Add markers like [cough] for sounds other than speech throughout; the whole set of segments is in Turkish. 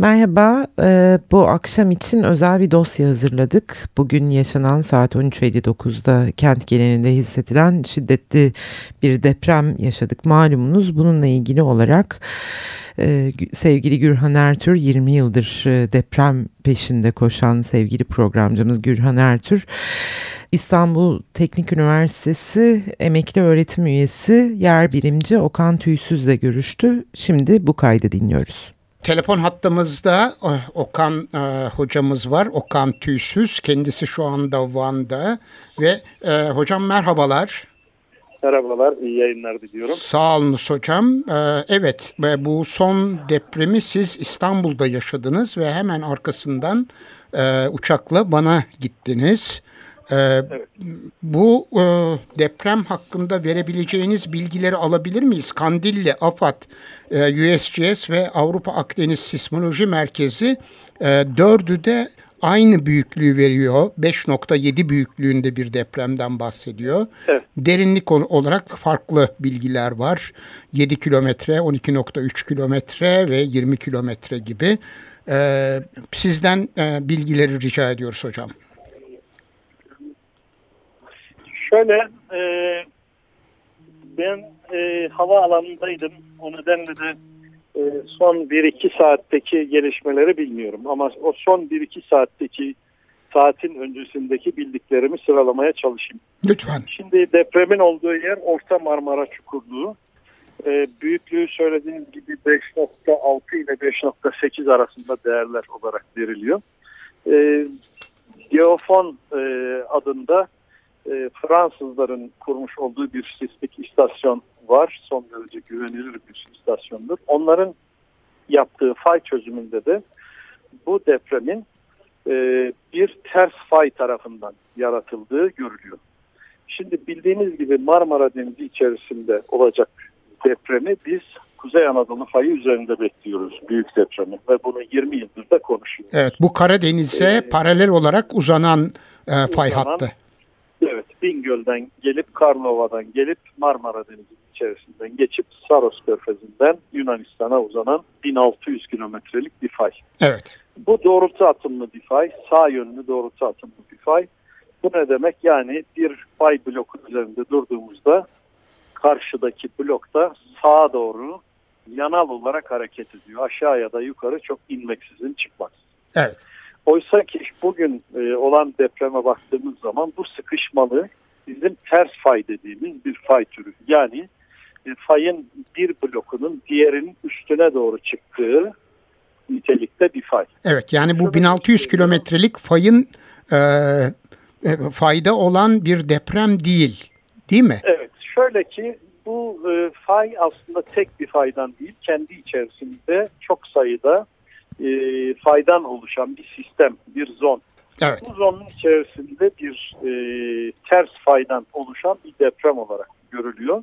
Merhaba, bu akşam için özel bir dosya hazırladık. Bugün yaşanan saat 13.59'da kent genelinde hissedilen şiddetli bir deprem yaşadık malumunuz. Bununla ilgili olarak sevgili Gürhan Ertür 20 yıldır deprem peşinde koşan sevgili programcımız Gürhan Ertür İstanbul Teknik Üniversitesi emekli öğretim üyesi yer birimci Okan Tüysüz'le görüştü. Şimdi bu kaydı dinliyoruz. Telefon hattımızda e, Okan e, hocamız var. Okan Tüysüz. Kendisi şu anda Van'da. Ve e, hocam merhabalar. Merhabalar, iyi yayınlar diliyorum. Sağ olun hocam. Ee, evet, bu son depremi siz İstanbul'da yaşadınız ve hemen arkasından e, uçakla bana gittiniz. Ee, evet. Bu e, deprem hakkında verebileceğiniz bilgileri alabilir miyiz? Kandilli, AFAD, e, USGS ve Avrupa Akdeniz Sismoloji Merkezi e, dördü de aynı büyüklüğü veriyor. 5.7 büyüklüğünde bir depremden bahsediyor. Evet. Derinlik olarak farklı bilgiler var. 7 kilometre, 12.3 kilometre ve 20 kilometre gibi. Ee, sizden e, bilgileri rica ediyoruz hocam. Şöyle, e, ben e, hava alanındaydım. O nedenle de e, son 1-2 saatteki gelişmeleri bilmiyorum. Ama o son 1-2 saatteki saatin öncesindeki bildiklerimi sıralamaya çalışayım. Lütfen. Şimdi depremin olduğu yer Orta Marmara Çukurluğu. E, büyüklüğü söylediğiniz gibi 5.6 ile 5.8 arasında değerler olarak veriliyor. E, Geofon e, adında e, Fransızların kurmuş olduğu bir sismik istasyon var. Son derece güvenilir bir istasyondur. Onların yaptığı fay çözümünde de bu depremin e, bir ters fay tarafından yaratıldığı görülüyor. Şimdi bildiğiniz gibi Marmara Denizi içerisinde olacak depremi biz Kuzey Anadolu fayı üzerinde bekliyoruz büyük depremi ve bunu 20 yıldır da konuşuyoruz. Evet bu Karadeniz'e ee, paralel olarak uzanan e, fay uzanan, hattı. Evet Bingöl'den gelip Karlova'dan gelip Marmara Denizi içerisinden geçip Saros Körfezi'nden Yunanistan'a uzanan 1600 kilometrelik bir fay. Evet. Bu doğrultu atımlı bir fay, sağ yönlü doğrultu atımlı bir fay. Bu ne demek? Yani bir fay bloku üzerinde durduğumuzda karşıdaki blokta sağa doğru yanal olarak hareket ediyor. Aşağı ya da yukarı çok inmeksizin çıkmaz. Evet. Oysa ki bugün e, olan depreme baktığımız zaman bu sıkışmalı bizim ters fay dediğimiz bir fay türü. Yani e, fayın bir blokunun diğerinin üstüne doğru çıktığı nitelikte bir fay. Evet yani bu 1600 kilometrelik fayın e, e, fayda olan bir deprem değil değil mi? Evet şöyle ki bu e, fay aslında tek bir faydan değil kendi içerisinde çok sayıda e, faydan oluşan bir sistem, bir zon. Evet. Bu zonun içerisinde bir e, ters faydan oluşan bir deprem olarak görülüyor.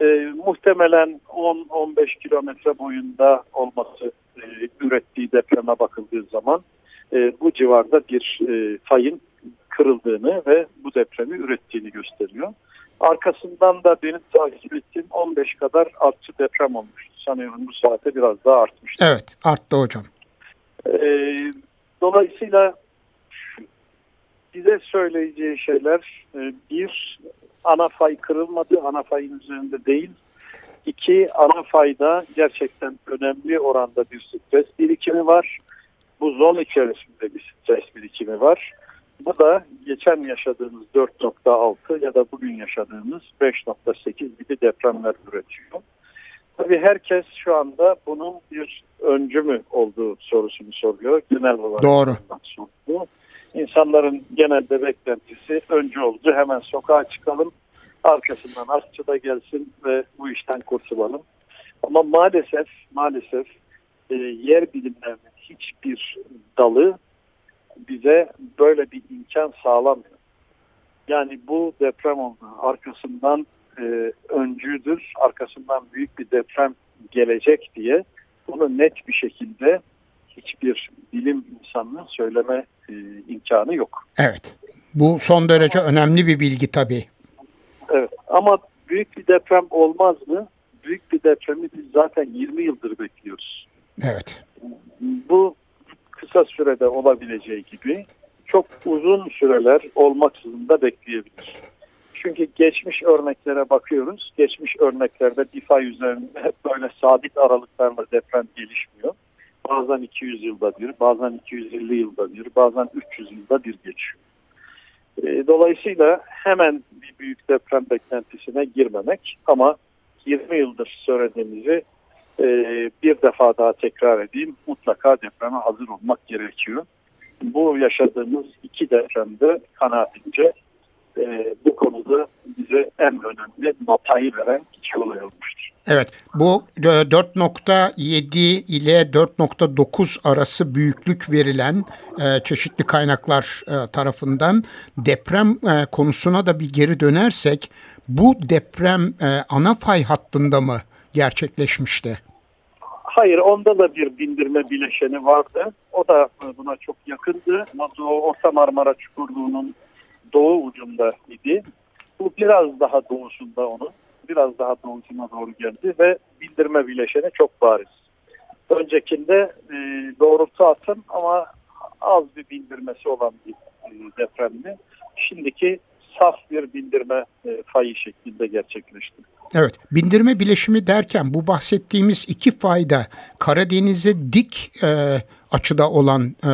E, muhtemelen 10-15 kilometre boyunda olması e, ürettiği depreme bakıldığı zaman e, bu civarda bir e, fayın kırıldığını ve bu depremi ürettiğini gösteriyor. Arkasından da benim takip ettiğim 15 kadar artçı deprem olmuştu. Sanıyorum bu saate biraz daha artmıştı. Evet arttı hocam. Ee, dolayısıyla bize söyleyeceği şeyler e, bir ana fay kırılmadı, ana fayın üzerinde değil. İki, ana fayda gerçekten önemli oranda bir stres birikimi var. Bu zon içerisinde bir stres birikimi var. Bu da geçen yaşadığımız 4.6 ya da bugün yaşadığımız 5.8 gibi depremler üretiyor. Tabii herkes şu anda bunun bir öncü mü olduğu sorusunu soruyor. Genel olarak. Doğru. Soruyor. İnsanların genelde beklentisi öncü oldu. Hemen sokağa çıkalım. Arkasından artçı da gelsin ve bu işten kurtulalım. Ama maalesef maalesef e, yer bilimlerinin hiçbir dalı bize böyle bir imkan sağlamıyor. Yani bu deprem oldu. Arkasından e, öncüdür, arkasından büyük bir deprem gelecek diye bunu net bir şekilde hiçbir bilim insanının söyleme e, imkanı yok. Evet. Bu son derece önemli bir bilgi tabii. Evet ama büyük bir deprem olmaz mı? Büyük bir depremi biz zaten 20 yıldır bekliyoruz. Evet. Bu kısa sürede olabileceği gibi çok uzun süreler olmaksızın da bekleyebilir. Çünkü geçmiş örneklere bakıyoruz. Geçmiş örneklerde bir fay üzerinde böyle sabit aralıklarla deprem gelişmiyor. Bazen 200 yılda bir, bazen 250 yılda bir, bazen 300 yılda bir geçiyor. E, dolayısıyla hemen bir büyük deprem beklentisine girmemek ama 20 yıldır söylediğimizi e, bir defa daha tekrar edeyim. Mutlaka depreme hazır olmak gerekiyor. Bu yaşadığımız iki depremde kanaatimce e, bu konuda bize en önemli notayı veren iki olay olmuştur. Evet bu 4.7 ile 4.9 arası büyüklük verilen e, çeşitli kaynaklar e, tarafından deprem e, konusuna da bir geri dönersek bu deprem e, ana fay hattında mı gerçekleşmişti? Hayır onda da bir bindirme bileşeni vardı. O da buna çok yakındı. Orta Marmara Çukurluğu'nun doğu ucunda idi. Bu biraz daha doğusunda onun. Biraz daha doğusuna doğru geldi ve bindirme bileşeni çok bariz. Öncekinde e, doğrultu atın ama az bir bindirmesi olan bir e, depremdi. Şimdiki saf bir bindirme e, fayı şeklinde gerçekleşti. Evet, bindirme bileşimi derken bu bahsettiğimiz iki fayda Karadeniz'e dik e, açıda olan e,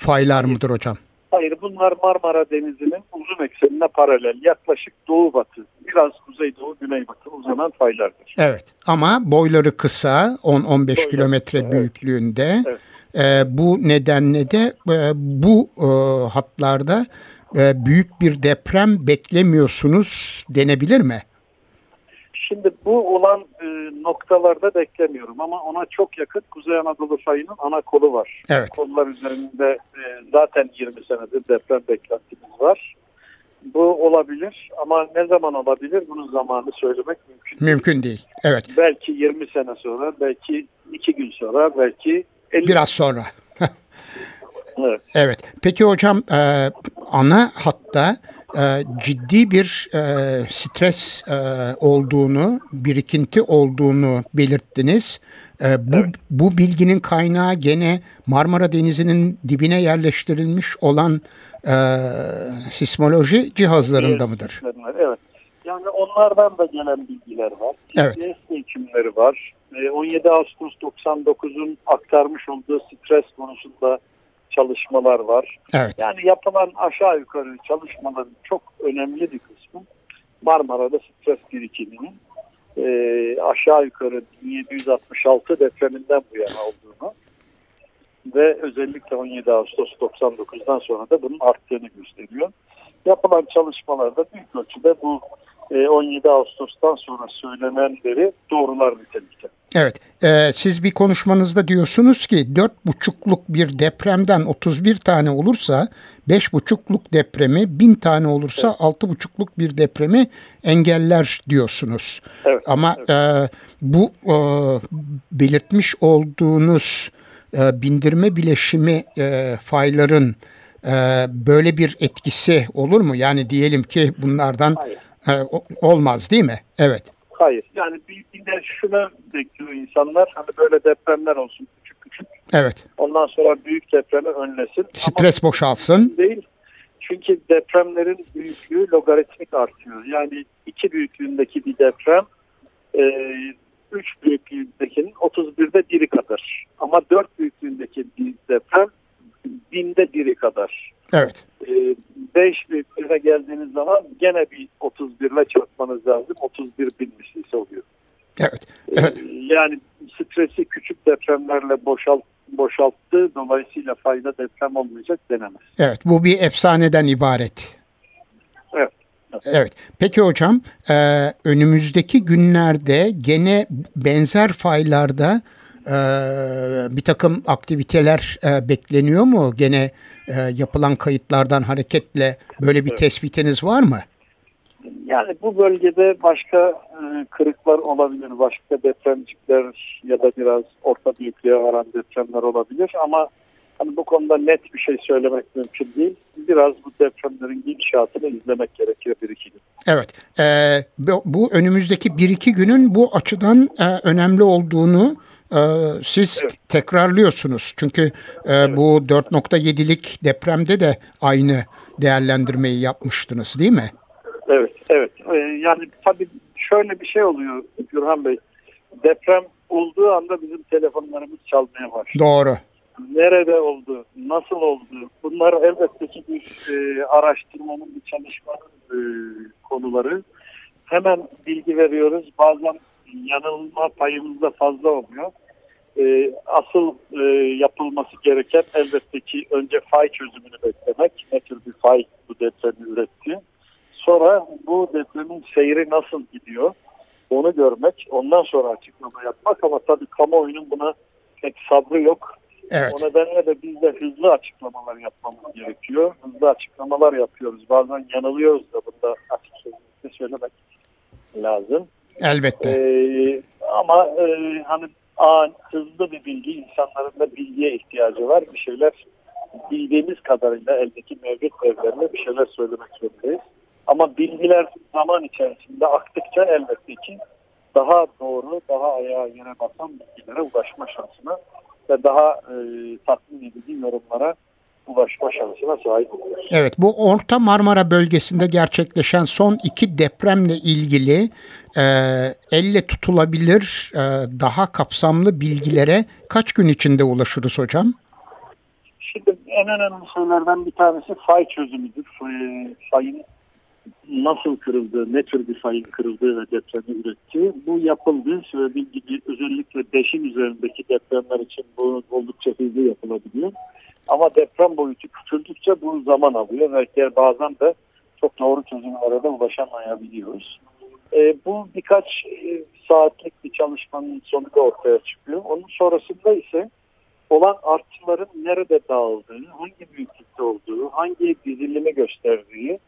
faylar mıdır hocam? Hayır, bunlar Marmara Denizi'nin uzun eksenine paralel, yaklaşık doğu batı, biraz kuzeydoğu, güneybatı uzanan faylardır. Evet, ama boyları kısa, 10-15 kilometre evet. büyüklüğünde. Evet. E, bu nedenle de e, bu e, hatlarda e, büyük bir deprem beklemiyorsunuz denebilir mi? Şimdi bu olan e, noktalarda beklemiyorum ama ona çok yakın Kuzey Anadolu fayının ana kolu var. Evet. Kollar üzerinde e, zaten 20 senedir deprem beklentimiz var. Bu olabilir ama ne zaman olabilir bunun zamanı söylemek mümkün değil. Mümkün değil. Evet. Belki 20 sene sonra, belki 2 gün sonra, belki 50 Biraz sonra. [laughs] evet. evet. Peki hocam e, ana hatta e, ciddi bir e, stres e, olduğunu, birikinti olduğunu belirttiniz. E, bu, evet. bu bilginin kaynağı gene Marmara Denizi'nin dibine yerleştirilmiş olan e, sismoloji cihazlarında evet. mıdır? Evet. Yani onlardan da gelen bilgiler var. Evet. GPS ölçümleri var. 17 Ağustos 99'un aktarmış olduğu stres konusunda çalışmalar var. Evet. Yani yapılan aşağı yukarı çalışmaların çok önemli bir kısmı Marmara'da stres birikiminin e, aşağı yukarı 1766 depreminden bu yana olduğunu ve özellikle 17 Ağustos 99'dan sonra da bunun arttığını gösteriyor. Yapılan çalışmalarda büyük ölçüde bu 17 e, Ağustos'tan sonra söylenenleri doğrular nitelikte. Evet, e, siz bir konuşmanızda diyorsunuz ki dört buçukluk bir depremden 31 tane olursa beş buçukluk depremi bin tane olursa altı buçukluk bir depremi engeller diyorsunuz. Evet, Ama evet. E, bu e, belirtmiş olduğunuz e, bindirme bileşimi e, fayların e, böyle bir etkisi olur mu? Yani diyelim ki bunlardan e, olmaz değil mi? Evet. Hayır. Yani bir, bir de şunu bekliyor insanlar. Hani böyle depremler olsun küçük küçük. Evet. Ondan sonra büyük depremi önlesin. Stres Ama boşalsın. Değil. Çünkü depremlerin büyüklüğü logaritmik artıyor. Yani iki büyüklüğündeki bir deprem e, üç büyüklüğündekinin 31'de biri kadar. Ama dört büyüklüğündeki bir deprem binde biri kadar. Evet. 5 e, büyüklüğüne geldiğiniz zaman gene bir 31 ile çarpmanız lazım. 31 bin mislisi oluyor. Evet. E, yani stresi küçük depremlerle boşalt, boşalttı. Dolayısıyla fayda deprem olmayacak denemez. Evet. Bu bir efsaneden ibaret. Evet. Evet. Peki hocam e, önümüzdeki günlerde gene benzer faylarda ee, bir takım aktiviteler e, bekleniyor mu? Gene e, yapılan kayıtlardan hareketle böyle bir tespitiniz var mı? Yani bu bölgede başka e, kırıklar olabilir, başka depremcikler ya da biraz orta büyüklüğe varan depremler olabilir ama hani bu konuda net bir şey söylemek mümkün değil. Biraz bu depremlerin gidişatını izlemek gerekiyor bir iki gün. Evet, e, bu önümüzdeki bir iki günün bu açıdan e, önemli olduğunu e, siz evet. tekrarlıyorsunuz. Çünkü e, evet. bu 4.7'lik depremde de aynı değerlendirmeyi yapmıştınız değil mi? Evet, evet. Ee, yani tabii şöyle bir şey oluyor Gürhan Bey. Deprem olduğu anda bizim telefonlarımız çalmaya başlıyor. Doğru. Nerede oldu, nasıl oldu? Bunlar elbette ki bir e, araştırmanın, bir çalışmanın e, konuları. Hemen bilgi veriyoruz. Bazen yanılma payımız da fazla oluyor. E, asıl e, yapılması gereken elbette ki önce fay çözümünü beklemek. Ne tür bir fay bu depremi üretti. Sonra bu depremin seyri nasıl gidiyor onu görmek. Ondan sonra açıklama yapmak ama tabii kamuoyunun buna pek sabrı yok. Evet. O nedenle de biz de hızlı açıklamalar yapmamız gerekiyor. Hızlı açıklamalar yapıyoruz. Bazen yanılıyoruz da bunda açık sözlükte söylemek lazım. Elbette. Ee, ama e, hani an, hızlı bir bilgi, insanların da bilgiye ihtiyacı var. Bir şeyler bildiğimiz kadarıyla eldeki mevcut evlerine bir şeyler söylemek zorundayız. Ama bilgiler zaman içerisinde aktıkça elbette ki daha doğru, daha ayağa yere basan bilgilere ulaşma şansına ve daha e, tatmin edici yorumlara ulaşma şansına sahip oluyoruz. Evet bu Orta Marmara bölgesinde gerçekleşen son iki depremle ilgili e, elle tutulabilir e, daha kapsamlı bilgilere kaç gün içinde ulaşırız hocam? Şimdi en önemli şeylerden bir tanesi fay çözümüdür. Fayın nasıl kırıldığı, ne tür bir fayın kırıldığı ve depremi ürettiği bu yapıldı. Söylediğim gibi özellikle beşin üzerindeki depremler için bu oldukça hızlı yapılabiliyor. Ama deprem boyutu küçüldükçe bu zaman alıyor ve bazen de çok doğru çözümlere de ulaşamayabiliyoruz. E, bu birkaç e, saatlik bir çalışmanın sonunda ortaya çıkıyor. Onun sonrasında ise olan artçıların nerede dağıldığı, hangi büyüklükte olduğu, hangi dizilimi gösterdiği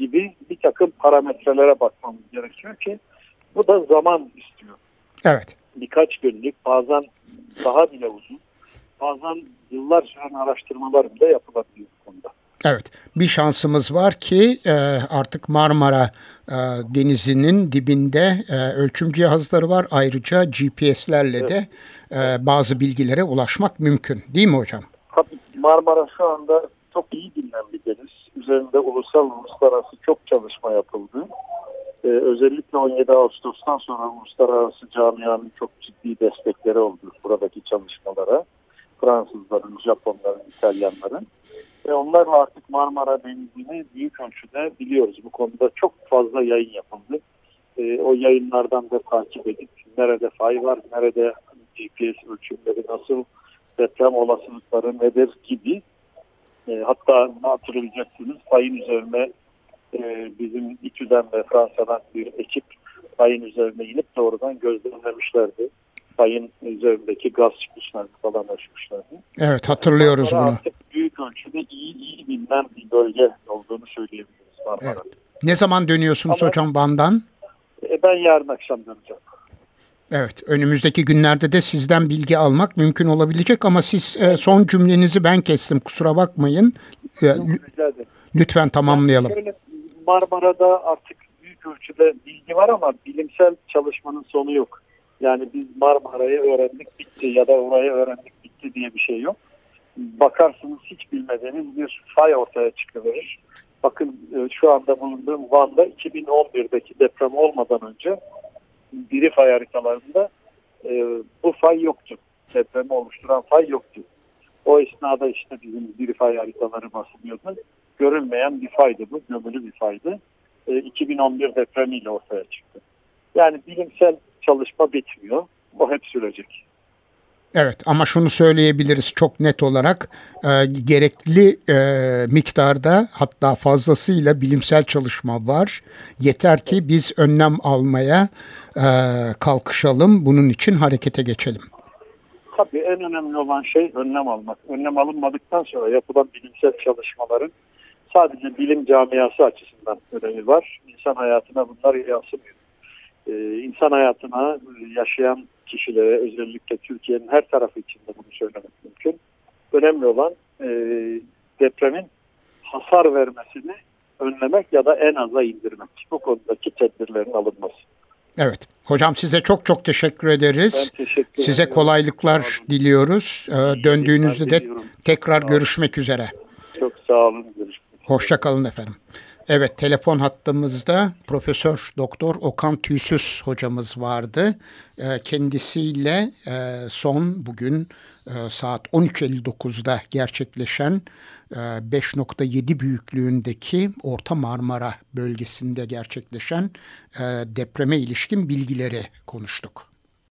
gibi bir takım parametrelere bakmamız gerekiyor ki bu da zaman istiyor. Evet. Birkaç günlük bazen daha bile uzun bazen yıllar süren araştırmalar bile yapılabiliyor bu konuda. Evet bir şansımız var ki e, artık Marmara e, denizinin dibinde e, ölçüm cihazları var. Ayrıca GPS'lerle evet. de e, bazı bilgilere ulaşmak mümkün değil mi hocam? Tabii Marmara şu anda çok iyi bir. Üzerinde ulusal uluslararası çok çalışma yapıldı. Ee, özellikle 17 Ağustos'tan sonra uluslararası camianın çok ciddi destekleri oldu buradaki çalışmalara. Fransızların, Japonların, İtalyanların. Ve onlarla artık Marmara Denizi'ni büyük ölçüde biliyoruz. Bu konuda çok fazla yayın yapıldı. E, o yayınlardan da takip edip nerede fay var, nerede GPS ölçümleri nasıl, deprem olasılıkları nedir gibi. Hatta hatırlayacaksınız fayın üzerine e, bizim İTÜ'den ve Fransa'dan bir ekip fayın üzerine inip doğrudan gözlemlemişlerdi sayın üzerindeki gaz çıkışlarını falan ölçmüşlerdi. Evet hatırlıyoruz bunu. Artık büyük ölçüde iyi iyi bilinen bir bölge olduğunu söyleyebiliriz. Evet. Ne zaman dönüyorsunuz Ama, hocam Van'dan? E, ben yarın akşam döneceğim. Evet, önümüzdeki günlerde de sizden bilgi almak mümkün olabilecek ama siz e, son cümlenizi ben kestim, kusura bakmayın. E, lütfen tamamlayalım. şöyle, Marmara'da artık büyük ölçüde bilgi var ama bilimsel çalışmanın sonu yok. Yani biz Marmara'yı öğrendik bitti ya da orayı öğrendik bitti diye bir şey yok. Bakarsınız hiç bilmediğiniz bir fay ortaya çıkıverir. Bakın e, şu anda bulunduğum Van'da 2011'deki deprem olmadan önce biri fay haritalarında e, bu fay yoktu. Depremi oluşturan fay yoktu. O esnada işte bizim bir fay haritaları basılıyordu. Görünmeyen bir faydı bu, gömülü bir faydı. E, 2011 depremiyle ortaya çıktı. Yani bilimsel çalışma bitmiyor. O hep sürecek. Evet ama şunu söyleyebiliriz çok net olarak e, gerekli e, miktarda hatta fazlasıyla bilimsel çalışma var. Yeter ki biz önlem almaya e, kalkışalım bunun için harekete geçelim. Tabii en önemli olan şey önlem almak. Önlem alınmadıktan sonra yapılan bilimsel çalışmaların sadece bilim camiası açısından önemi var. İnsan hayatına bunlar yansımıyor e, insan hayatına yaşayan kişilere özellikle Türkiye'nin her tarafı içinde bunu söylemek mümkün. Önemli olan e, depremin hasar vermesini önlemek ya da en aza indirmek. Bu konudaki tedbirlerin alınması. Evet. Hocam size çok çok teşekkür ederiz. Ben teşekkür size ederim. kolaylıklar diliyoruz. Ee, döndüğünüzde de tekrar görüşmek üzere. Çok sağ olun. Hoşça kalın efendim. Evet telefon hattımızda Profesör Doktor Okan Tüysüz hocamız vardı. Ee, kendisiyle e, son bugün e, saat 13.59'da gerçekleşen e, 5.7 büyüklüğündeki Orta Marmara bölgesinde gerçekleşen e, depreme ilişkin bilgileri konuştuk.